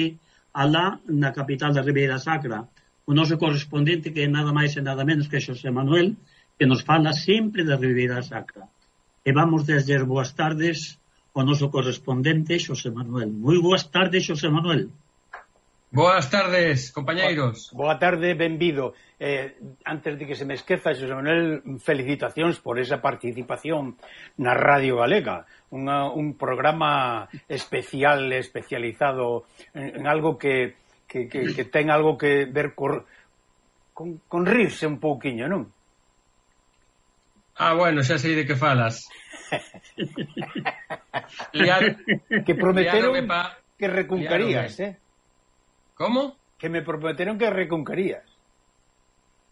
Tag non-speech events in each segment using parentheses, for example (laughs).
precisamente alá na capital da Ribeira Sacra. O noso correspondente que é nada máis e nada menos que Xosé Manuel, que nos fala sempre da Ribeira Sacra. E vamos desde boas tardes o noso correspondente Xosé Manuel. Moi boas tardes, Xosé Manuel. Boas tardes, compañeiros. Boa, tarde, benvido. Eh, antes de que se me esqueza, Xosé Manuel, felicitacións por esa participación na Radio Galega. Unha, un programa especial, especializado en, en algo que, que, que, que ten algo que ver cor, con, con rirse un pouquiño, non? Ah, bueno, xa sei de que falas. (laughs) Liar, que prometeron pa, que recuncarías, eh? Como? Que me prometeron que reconcarías.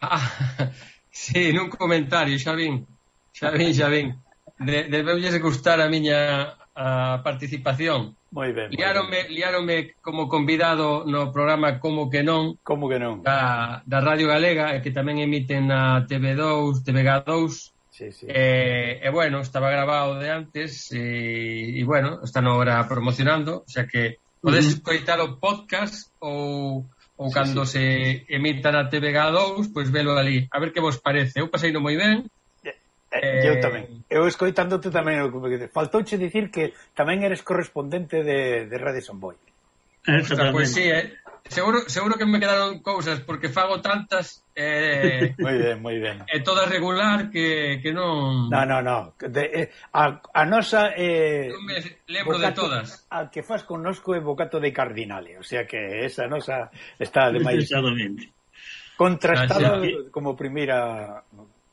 Ah, (laughs) sí, nun comentario, xa vin. Xa vin, xa vin. De, debeulles gustar a miña a participación. Moi ben. Liárome, liáronme liárome como convidado no programa Como que non. Como que non. Da, da Radio Galega, que tamén emiten na TV2, TVG2. Sí, sí. Eh, e eh, bueno, estaba grabado de antes e, eh, e bueno, están agora promocionando, o sea que Podes uh -huh. escoitar o podcast ou ou cando sí, sí. se emita na TVG2, pois velo ali. A ver que vos parece. Eu pasei no moi ben. Eh, eh eu eh, tamén. Eu escoitándote tamén que faltouche dicir que tamén eres correspondente de, de Radio Samboy. Pois pues, sí, eh? seguro, seguro que me quedaron cousas porque fago tantas eh, (laughs) moi ben, moi ben. E eh, todas regular que, que non No, no, no. De, eh, a, a nosa eh non me lembro bocato, de todas. A que faz connosco é bocato de cardinale, o sea que esa nosa está de máis contrastado ah, gracias. como primeira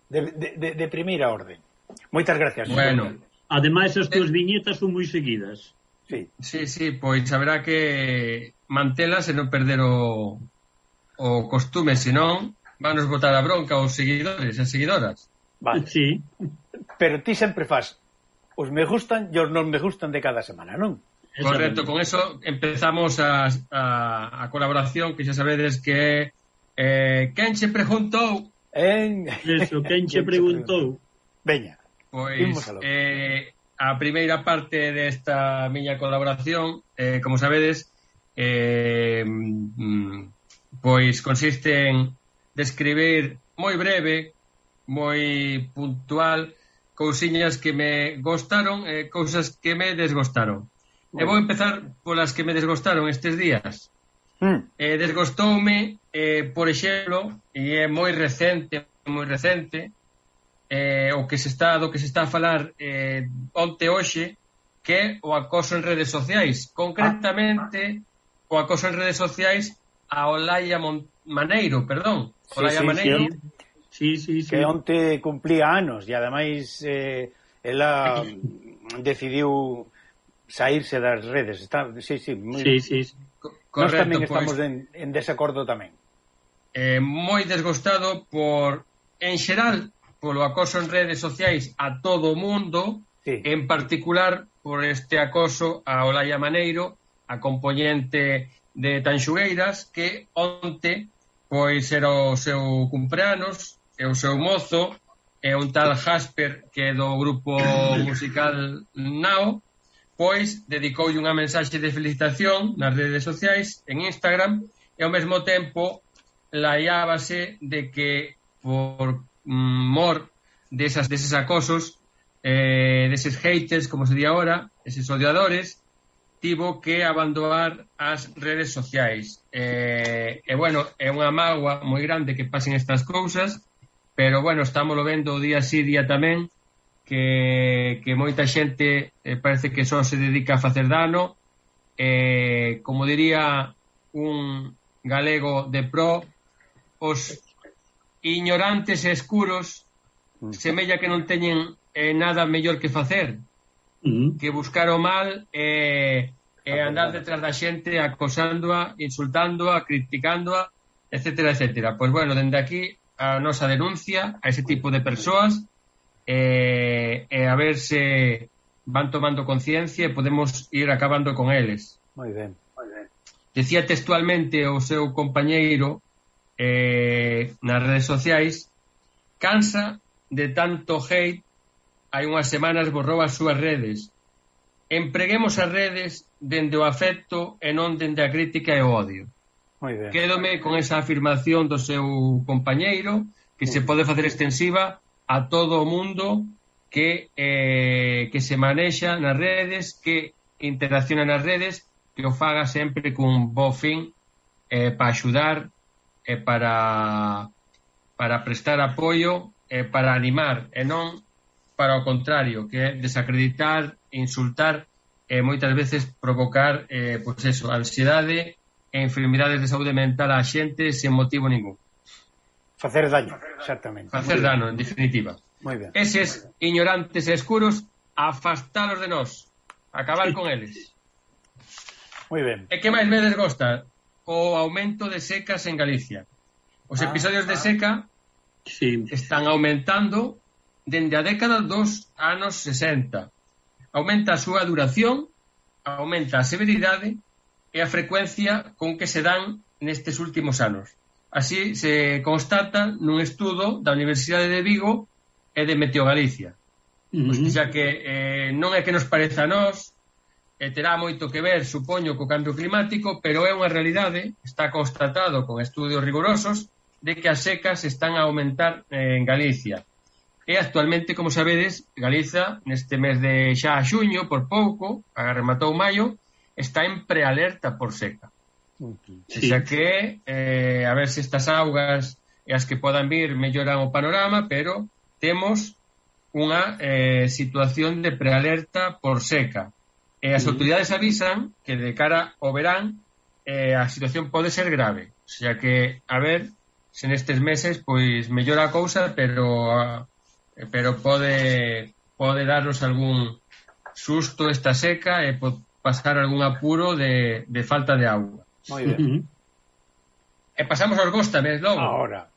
de, de, de, de primeira orden. Moitas gracias. Bueno. Ademais as túas eh. viñetas son moi seguidas. Sí. sí, sí, pois haberá que mantelas e non perder o, o costume, senón vanos botar a bronca os seguidores e seguidoras. Vale. Sí. Pero ti sempre faz os me gustan e os non me gustan de cada semana, non? Correcto, con eso empezamos a, a, a colaboración que xa sabedes que eh, quen che preguntou en... Eso, quen che (laughs) preguntou Veña, pois eh, a primeira parte desta miña colaboración, eh, como sabedes, eh, mm, pois consiste en describir moi breve, moi puntual, cousiñas que me gostaron e eh, cousas que me desgostaron. E vou empezar polas que me desgostaron estes días. Mm. Eh, desgostoume, eh, por exemplo, e é moi recente, moi recente, eh, o que se está do que se está a falar eh, onte hoxe que é o acoso en redes sociais. Concretamente ah. o acoso en redes sociais a Olaya Mon Maneiro perdón. Olaya sí, sí, Maneiro. sí, sí, sí. que onte cumplía anos e ademais eh, ela decidiu saírse das redes. Está, sí, sí, moi... sí, sí, sí. Correcto, tamén pues, estamos pois. en, en desacordo tamén. Eh, moi desgostado por en xeral polo acoso en redes sociais a todo o mundo, sí. en particular por este acoso a Olaya Maneiro, a componente de Tanxugueiras, que onte pois era o seu cumpleanos, e o seu mozo, e un tal Jasper que é do grupo musical Nao, pois dedicoulle unha mensaxe de felicitación nas redes sociais, en Instagram, e ao mesmo tempo laiábase de que por mor desas, deses acosos, eh, deses haters, como se di agora, eses odiadores, tivo que abandonar as redes sociais. Eh, e, bueno, é unha mágoa moi grande que pasen estas cousas, pero, bueno, estamos vendo o día sí, día tamén, que, que moita xente eh, parece que só se dedica a facer dano, eh, como diría un galego de pro, os ignorantes e escuros, mm. semella que non teñen eh, nada mellor que facer mm-hmm. que buscar o mal e eh, eh, andar detrás da xente acosándoa, insultándoa, criticándoa, etcétera, etcétera. Pois bueno, dende aquí a nosa denuncia a ese tipo de persoas e eh, eh, a ver se van tomando conciencia e podemos ir acabando con eles. Moi ben, moi ben. Decía textualmente o seu compañeiro eh, nas redes sociais cansa de tanto hate hai unhas semanas borrou as súas redes. Empreguemos as redes dende o afecto e non dende a crítica e o odio. Ben. quédome con esa afirmación do seu compañeiro que se pode facer extensiva a todo o mundo que eh, que se manexa nas redes que interacciona nas redes que o faga sempre cun bo fin eh, para axudar e para para prestar apoio e para animar e non para o contrario, que é desacreditar, insultar e moitas veces provocar eh, pois eso, ansiedade e enfermidades de saúde mental á xente sen motivo ningún. Facer daño, exactamente. Facer dano, en definitiva. Moi ben. Eses ignorantes e escuros, afastalos de nós. Acabar con eles. Moi ben. E que máis me desgosta? o aumento de secas en Galicia. Os ah, episodios ah, de seca sí. están aumentando dende a década dos anos 60. Aumenta a súa duración, aumenta a severidade e a frecuencia con que se dan nestes últimos anos. Así se constata nun estudo da Universidade de Vigo e de Meteo Galicia. Uh -huh. Pois, xa que eh, non é que nos pareza a nós, e terá moito que ver, supoño, co cambio climático, pero é unha realidade, está constatado con estudios rigorosos, de que as secas están a aumentar eh, en Galicia. E actualmente, como sabedes, Galiza, neste mes de xa a xuño, por pouco, rematou maio, está en prealerta por seca. Sí. Xa que, eh, a ver se estas augas e as que podan vir melloran o panorama, pero temos unha eh, situación de prealerta por seca E as autoridades avisan que de cara ao verán eh, a situación pode ser grave. O sea que, a ver, se nestes meses pois mellora a cousa, pero eh, pero pode pode darnos algún susto esta seca e pode pasar algún apuro de, de falta de agua. Moi ben. Uh. E pasamos aos gos tamén, logo. Ahora.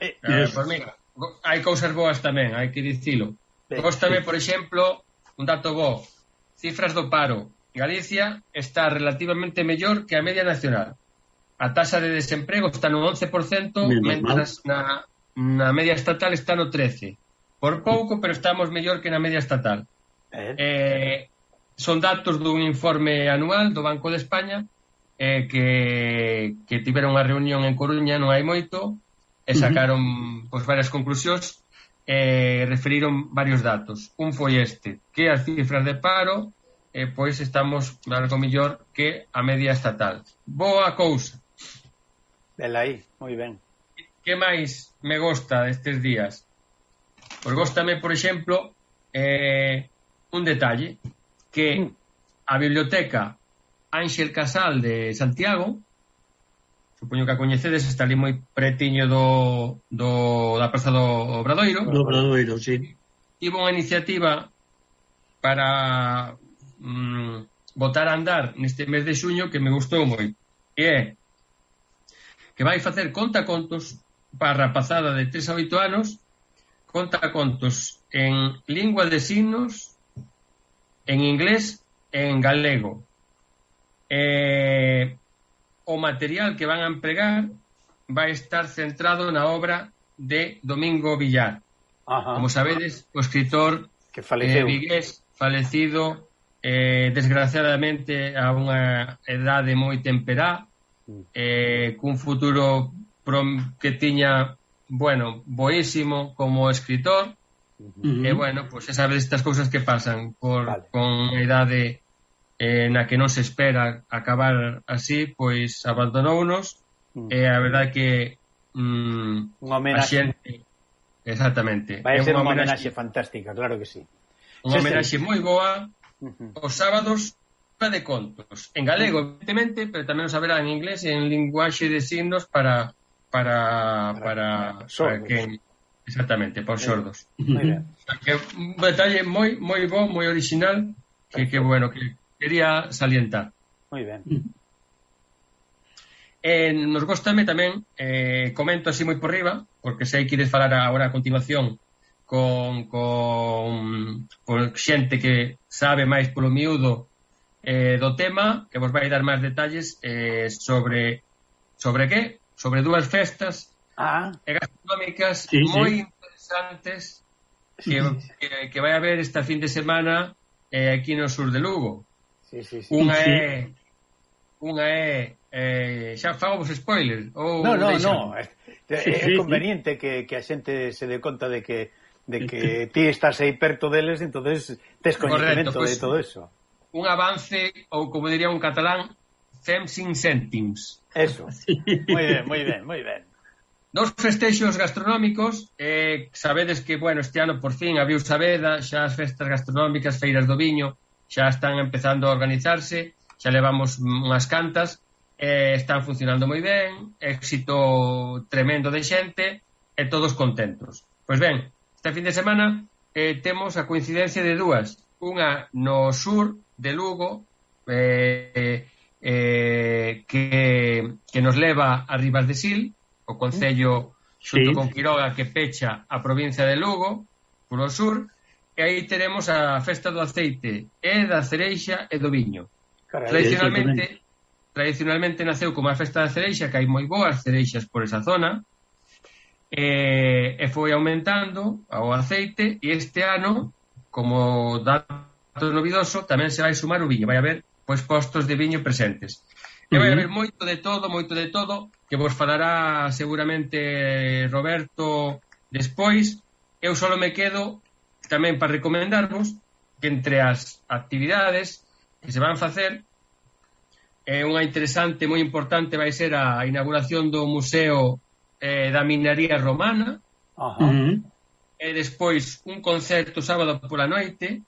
Eh, eh, pues, mira, hai cousas boas tamén, hai que dicilo. Gos tamén, por exemplo, un dato bo, Cifras do paro. Galicia está relativamente mellor que a media nacional. A taxa de desemprego está no 11%, Menos mentras na, na media estatal está no 13%. Por pouco, pero estamos mellor que na media estatal. Eh. Eh, son datos dun informe anual do Banco de España eh, que, que tiveron unha reunión en Coruña non hai moito e sacaron uh -huh. pois, varias conclusións eh, referiron varios datos. Un foi este, que as cifras de paro eh, pois estamos algo mellor que a media estatal. Boa cousa. Velaí, moi ben. Que máis me gosta destes días? Pois gostame, por exemplo, eh, un detalle, que mm. a biblioteca Ángel Casal de Santiago supoño que a coñecedes, está ali moi pretiño do, do, da Praza do Obradoiro. Do Obradoiro, sí. Tivo unha iniciativa para mm, botar a andar neste mes de xuño que me gustou moi. Que é que vai facer contacontos para a rapazada de 3 a 8 anos, contacontos en lingua de signos, en inglés e en galego. Eh, o material que van a empregar vai estar centrado na obra de Domingo Villar. Ajá. Como sabedes, o escritor que faleceu. Eh, vigués, falecido eh, desgraciadamente a unha edade moi temperá, mm. eh, cun futuro que tiña, bueno, boísimo como escritor, Uh -huh. E bueno, pois pues, sabes estas cousas que pasan por vale. con a idade eh, na que non se espera acabar así, pois abandonounos. Mm. e a verdade que mm, un homenaxe. a xente exactamente. Vai ser unha homenaxe fantástica, claro que sí. Unha homenaxe moi boa. Os sábados de contos, en galego, evidentemente, pero tamén os haberá en inglés e en linguaxe de signos para para para, para, para que exactamente, para os (laughs) que Un detalle moi moi bo, moi original que que bueno que quería salientar. Moi ben. (laughs) Eh, nos gostame tamén, eh, comento así moi por riba, porque sei que ides falar agora a continuación con, con, con xente que sabe máis polo miúdo eh, do tema, que vos vai dar máis detalles eh, sobre sobre que? Sobre dúas festas ah. gastronómicas sí, moi sí. interesantes que, que, que vai haber esta fin de semana eh, aquí no sur de Lugo. Sí, sí, sí. Unha sí. é unha é eh, xa fagamos spoiler ou No, no, deixa... no. É, é sí, conveniente que que a xente se dé conta de que de que (laughs) ti estás aí perto deles, entonces tes coñecemento pues, de todo eso. Un avance ou como diría un catalán, fem sin céntims. Eso. (laughs) Sí. Moi ben, moi ben, moi ben. Dos festexos gastronómicos, eh, sabedes que, bueno, este ano por fin abriu Sabeda, xa as festas gastronómicas, feiras do viño, xa están empezando a organizarse, xa levamos unhas cantas, eh, están funcionando moi ben, éxito tremendo de xente e todos contentos. Pois ben, este fin de semana eh, temos a coincidencia de dúas, unha no sur de Lugo, eh, eh, eh que, que nos leva a Rivas de Sil, o Concello xunto sí. con Quiroga que pecha a provincia de Lugo, polo sur, e aí teremos a festa do aceite e da cereixa e do viño. Carai, tradicionalmente, tradicionalmente naceu como a festa da cereixa, que hai moi boas cereixas por esa zona, e, e foi aumentando ao aceite, e este ano, como dato novidoso, tamén se vai sumar o viño. Vai haber pois, postos de viño presentes. E vai haber moito de todo, moito de todo, que vos falará seguramente Roberto despois. Eu solo me quedo tamén para recomendarvos que entre as actividades que se van facer é unha interesante, moi importante vai ser a inauguración do Museo eh, da Minería Romana Ajá. Uh -huh. e despois un concerto sábado pola noite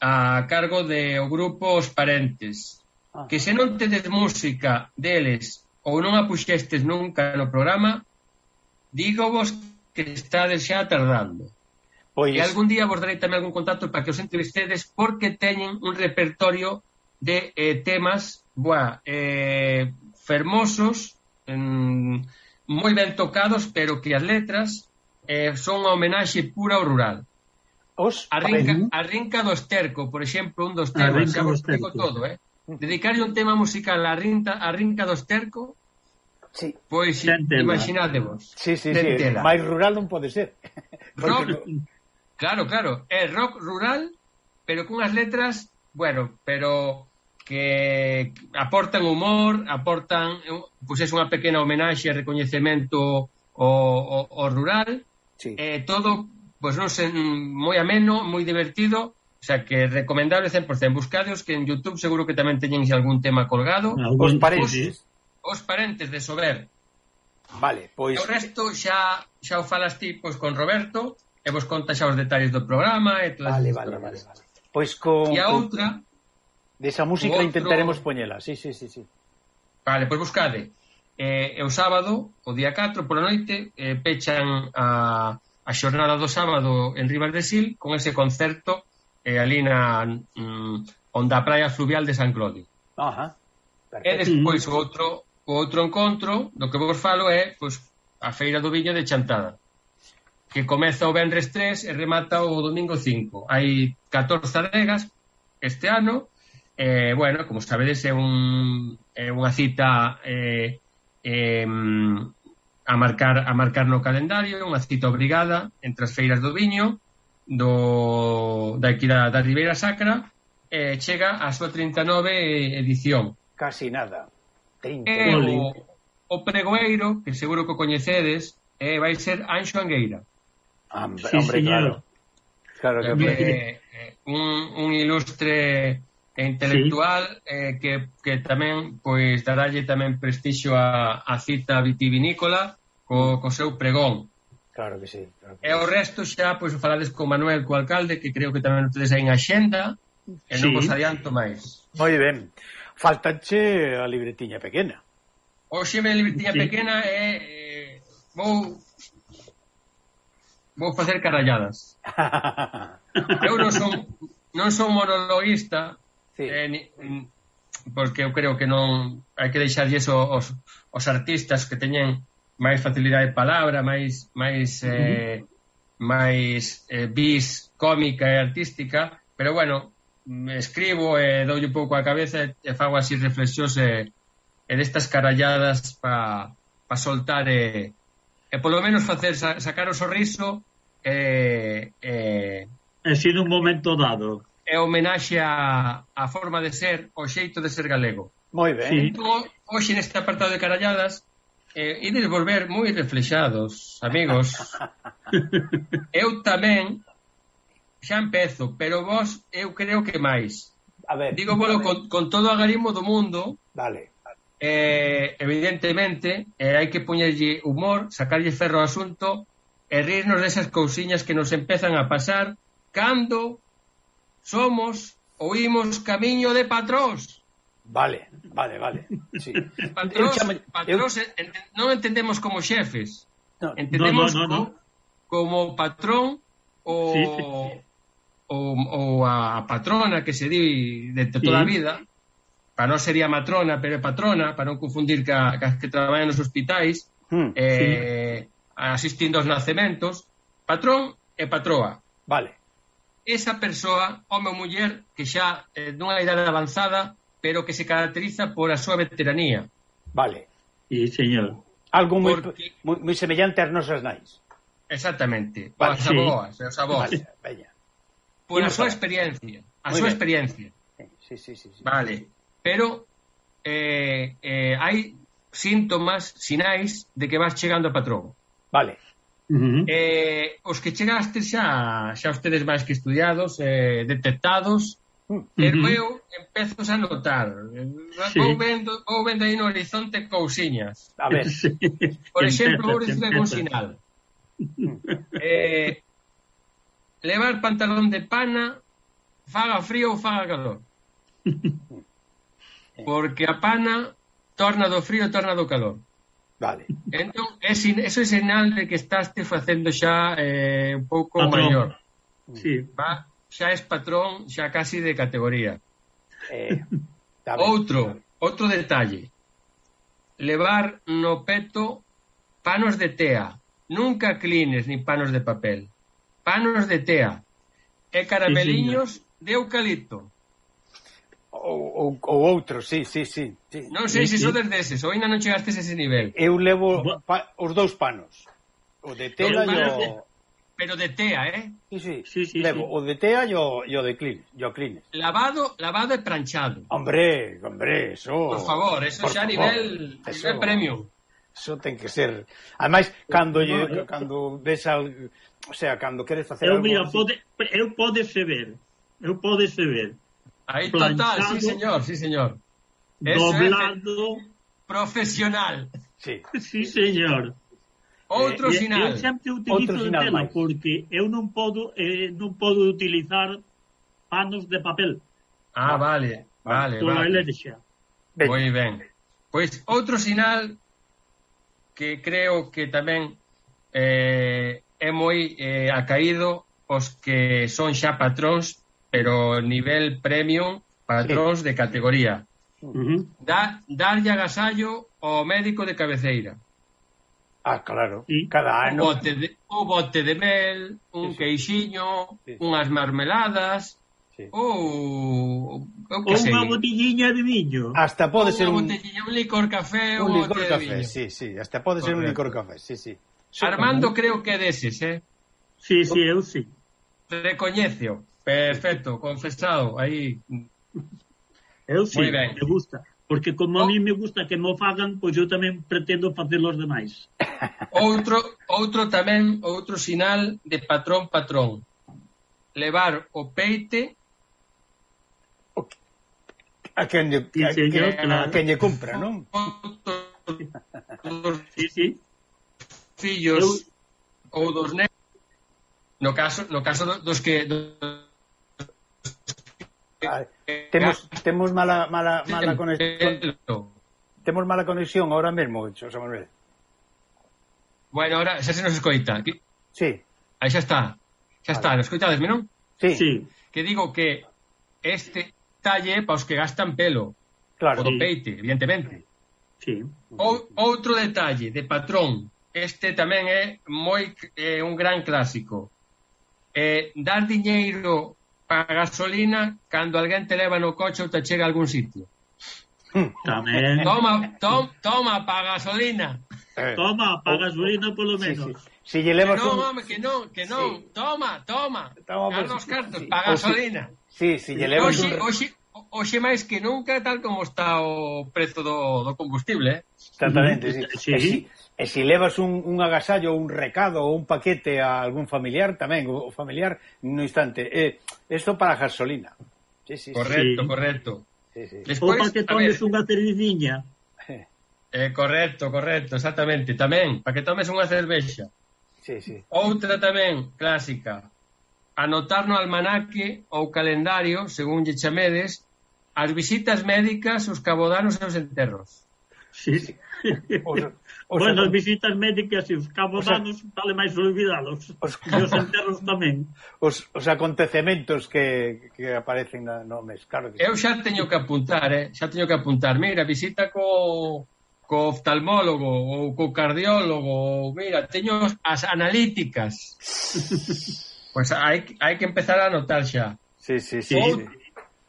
a cargo de o grupo Os Parentes que se non tedes música deles ou non a puxestes nunca no programa digo vos que estades xa tardando Pois... E algún día vos darei tamén algún contacto para que os entrevistedes porque teñen un repertorio de eh, temas boa, eh, fermosos, mm, moi ben tocados, pero que as letras eh, son unha homenaxe pura ao rural. Os a, rinca, a rinca do esterco, por exemplo, un dos temas, xa vos explico todo, eh? Mm. Dedicarlle un tema musical a rinca, a rinca do esterco, Sí. Pois imaginadevos. Sí, sí, sí. Máis rural non pode ser. (laughs) rock, Claro, claro, é rock rural, pero cunhas letras, bueno, pero que aportan humor, aportan, pois pues é unha pequena homenaxe e recoñecemento ao, ao, ao rural, sí. eh, todo, pois pues, non sei, moi ameno, moi divertido, O sea, que recomendable 100%. Buscadeos que en YouTube seguro que tamén teñen algún tema colgado. Os parentes. Os, os parentes de Sober. Vale, pois... E o resto xa, xa o falas ti pois, con Roberto, e vos conta xa os detalles do programa e todas Vale, vale, vale, vale. Pois con E a outra desa de música outro... intentaremos poñela. Sí, sí, sí, sí. Vale, pois buscade. Eh, e o sábado, o día 4 pola noite, eh, pechan a a xornada do sábado en Rivas de Sil con ese concerto eh, ali na mm, onda praia fluvial de San Clodio. Ajá. Perfecto. E despois o outro o outro encontro do que vos falo é pois, a feira do viño de Chantada que comeza o Benres 3 e remata o domingo 5. Hai 14 adegas este ano, eh, bueno, como sabedes, é, un, é unha cita eh, eh, a, marcar, a marcar no calendario, unha cita obrigada entre as feiras do viño, do, da, aquí da, da Ribeira Sacra, eh, chega a súa 39 edición. Casi nada. 30. Eh, o, o pregoeiro, que seguro que o coñecedes, eh, vai ser Anxo Angueira. Hombre, sí, hombre claro. claro que eh, eh, un, un, ilustre intelectual sí. eh, que, que tamén pois daralle tamén prestixio a, a cita vitivinícola co, co seu pregón. Claro que sí. Claro que e o resto xa pois falades con Manuel, co alcalde, que creo que tamén tedes aí en axenda, e sí. non vos adianto máis. Moi ben. Faltache a libretiña pequena. Oxe, a libretiña sí. pequena é... Eh, vou vou facer caralladas. (laughs) eu non son, non son monologuista, sí. eh, ni, porque eu creo que non hai que deixar iso os, os artistas que teñen máis facilidade de palabra, máis máis eh, uh -huh. máis eh, bis cómica e artística, pero bueno, escribo e eh, doulle un pouco a cabeza e, e fago así reflexións e, eh, e destas caralladas para pa soltar e, e polo menos facer sacar o sorriso e eh, eh, sido un momento dado é homenaxe a, a forma de ser, o xeito de ser galego. Moi ben. Sí. Entón, hoxe neste apartado de caralladas eh, ides volver moi reflexados, amigos. (laughs) eu tamén xa empezo, pero vos eu creo que máis. A ver. Digo, bueno, con, con todo o agarimo do mundo, Dale eh, evidentemente, eh, hai que poñerlle humor, sacarlle ferro ao asunto e rirnos desas cousiñas que nos empezan a pasar cando somos ou imos camiño de patrós. Vale, vale, vale. Sí. (laughs) Patrós, chamo, patrós eu... ent non entendemos como xefes. No, entendemos no, no, no, no. como patrón ou sí, sí, sí. ou, ou a patrona que se di de toda sí. a vida para non sería matrona, pero é patrona, para non confundir ca, ca que traballan nos hospitais, hmm, eh, sí. asistindo aos nacementos, patrón e patroa. Vale. Esa persoa, home ou muller, que xa eh, dunha idade avanzada, pero que se caracteriza por a súa veteranía. Vale. Sí, señor. Algo moi, Porque... moi, moi semellante ás nosas nais. Exactamente. Vale, as sí. aboas, as aboas. Vale, veña. Por a súa experiencia. A súa experiencia. Sí, sí, sí, sí. Vale pero eh, eh, hai síntomas, sinais de que vas chegando a patrón. Vale. Uh -huh. eh, os que chegaste xa xa ustedes máis que estudiados eh, detectados uh -huh. pero eu empezo a notar eh, sí. vou, vendo, vou vendo aí no horizonte cousiñas a ver. (laughs) Sí. por exemplo, vou dicir algún sinal (laughs) eh, levar pantalón de pana faga frío ou faga calor (laughs) Porque a pana torna do frío, torna do calor. Vale. Entón, é, eso é sinal de que estás te facendo xa eh, un pouco patrón. maior. Sí. Va? Xa es patrón, xa casi de categoría. Eh, outro, outro detalle. Levar no peto panos de tea. Nunca clines ni panos de papel. Panos de tea. E carameliños sí, de eucalipto. Ou, ou, ou outro, sí, sí, sí, sí. Non sei se sodes deses, ou ainda non chegastes a ese nivel. Eu levo pa, os dous panos. O de tela e o... Pero de tea, eh? Sí, sí. sí, sí levo sí. o de tea e o, e o de clean, e o clean. Lavado, lavado e pranchado. Hombre, hombre, eso... Por favor, eso por xa a nivel, eso... nivel premium. Eso ten que ser. Ademais, cando lle, eh. cando ves al, o sea, cando queres facer eu, algo mira, así... pode, eu podese ver. Eu podese ver Aí total, sí señor, sí señor. Eso doblado. Es profesional. Sí. sí, señor. Outro eh, sinal. Eu sempre utilizo Outro sinal, tema máis. porque eu non podo eh, non podo utilizar panos de papel. Ah, vale, vale, Toda vale. Eléxica. Ben. Moi ben. Pois outro sinal que creo que tamén eh, é moi eh, acaído os que son xa patróns pero nivel premium patróns sí. de categoría. Uh -huh. da, darlle agasallo ao médico de cabeceira. Ah, claro. ¿Sí? Cada ano. Un bote de, un bote de mel, un sí, sí. queixiño, sí. unhas marmeladas, sí. ou... ou que sei. Unha botelliña de viño. Hasta pode ser un... botelliña, un licor café, un, un licor café, de viño. sí, sí. Hasta pode ser un licor café, sí, sí. Armando creo que deses, eh? Sí, sí, eu sí. Recoñecio. Perfecto, confesado, aí. Eu sí, Muy ben. me gusta. Porque como oh. a mí me gusta que no fagan, pois pues eu tamén pretendo facer os demais. Outro, outro tamén, outro sinal de patrón patrón. Levar o peite a quen lle, sí, a, señor, que, claro. a quen lle compra, non? sí, sí. Fillos eu... ou dos netos no caso no caso dos que dos Eh, temos, eh, temos mala, mala, mala eh, conexión. Temos mala conexión ahora mesmo, José Manuel. Bueno, ahora xa se nos escoita. Aquí. Sí. Aí xa está. Xa está, nos escoitadesme, non? Sí. sí. Que digo que este talle para os que gastan pelo. Claro. O do peite, evidentemente. Sí. Ou, outro detalle de patrón. Este tamén é moi eh, un gran clásico. Eh, dar diñeiro para a gasolina cando alguén te leva no coche ou te chega a algún sitio. Tamén. Toma, tom, toma para gasolina. Eh. Toma para gasolina polo menos. Sí, sí. Si lle levas que non, un... home, que non, que non. Sí. Toma, toma. toma Carlos pues, Cartos, sí. para gasolina. Sí, si lle levas un hoxe máis que nunca tal como está o prezo do, do combustible. Eh? Exactamente, sí. sí. E, si, e si levas un, un agasallo, un recado ou un paquete a algún familiar, tamén, o familiar, no instante. Eh, esto para a gasolina. Sí, sí, correcto, sí. correcto. Sí, sí. Despois, o paquetón de unha cerveciña. Eh, correcto, correcto, exactamente. Tamén, para que tomes unha cervexa. Sí, sí. Outra tamén clásica, anotar no almanaque ou calendario, según lle chamedes, as visitas médicas, os cabodanos e os enterros. Sí. O, o bueno, as visitas médicas e os cabodanos o vale máis olvidados. Os, e os enterros tamén. Os, os acontecementos que, que aparecen na, no mes. Claro que Eu xa teño que apuntar, eh? xa teño que apuntar. Mira, visita co, co oftalmólogo ou co cardiólogo. Mira, teño as analíticas. (laughs) pois pues hai, hai que empezar a anotar xa. Sí, sí, sí. Ou, sí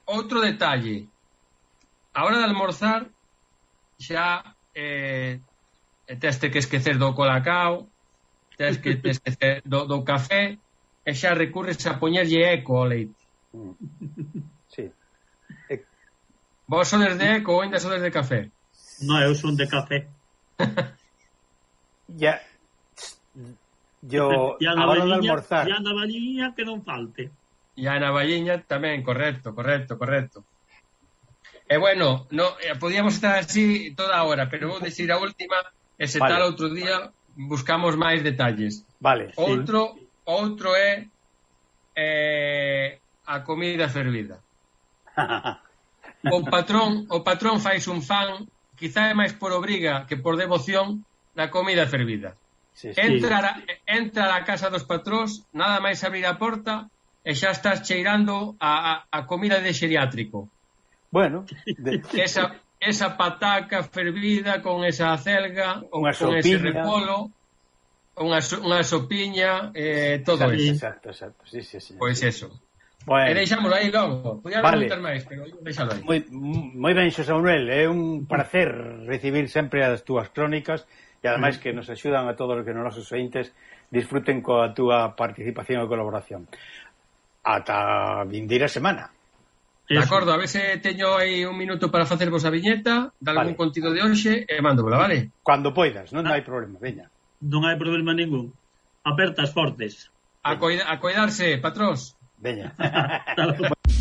outro detalle. A hora de almorzar xa eh, teste que esquecer do colacao, tes que te esquecer do, do café e xa recurres a poñerlle eco ao leite. Sí. Vos sodes de eco ou ainda sodes de café? No, eu son de café. (laughs) ya, yo, ya a hora de almorzar... Ya na valinha que non falte. E a Ana tamén, correcto, correcto, correcto. E bueno, no, eh, podíamos estar así toda a hora, pero vou decir a última, e se vale. tal outro día buscamos máis detalles. Vale. Outro, sí. outro é eh, a comida fervida. (laughs) o patrón, o patrón fais un fan, quizá é máis por obriga que por devoción, da comida fervida. Sí, sí. Entra, a, entra a casa dos patróns, nada máis abrir a porta, e xa estás cheirando a, a, a comida de xeriátrico. Bueno, de... (laughs) esa, esa pataca fervida con esa acelga, unha con sopiña. ese repolo, unha, unha sopiña, eh, todo exacto, eso. Exacto, exacto, sí, sí, sí. Pois pues eso. Bueno. E deixámoslo aí logo. Podía vale. preguntar máis, pero deixalo aí. Moi, moi ben, Xosé Manuel, é un placer recibir sempre as túas crónicas e ademais que nos axudan a todos os que nos nosos ointes disfruten coa túa participación e colaboración ata vindeira semana. De acordo, a veces teño aí un minuto para facervos a viñeta, dar vale. contido de hoxe e mándovela, vale? Cando poidas, non ah. hai problema, veña. Non hai problema ningún. Apertas fortes. A, coida, a coidarse, patrós. Veña. (laughs)